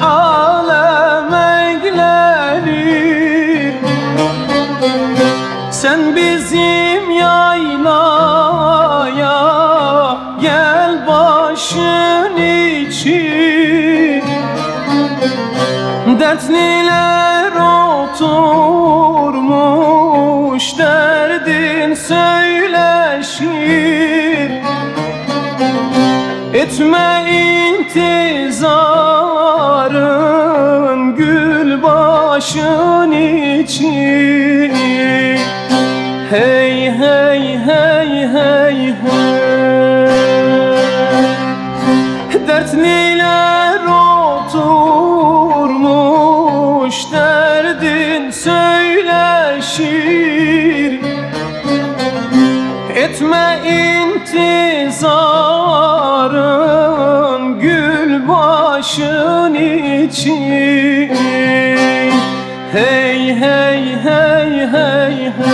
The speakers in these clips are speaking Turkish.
alem eylerim Sen bizim yaylaya gel başın için. Dertliler oturmuş derdin söyleşir Etme intizarın gül başın için. Hey hey hey hey hey. Dertliler oturmuş derdin söyleşir başın için. Hey hey hey hey hey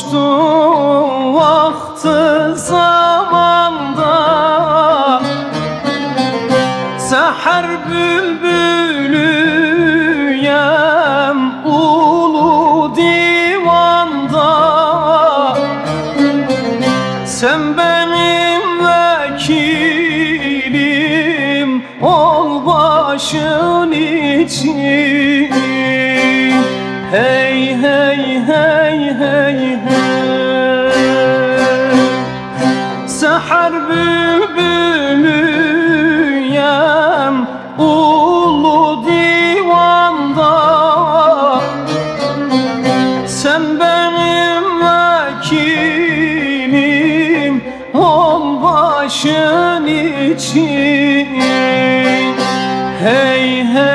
doğmuştu vakti zamanda. Seher bülbülüyem ulu divanda. Sen benim vekilim ol başın için. Hey hey hey hey hey Seher bülbülüyem ulu divanda. Sen benim vekilim ol başın için. Hey hey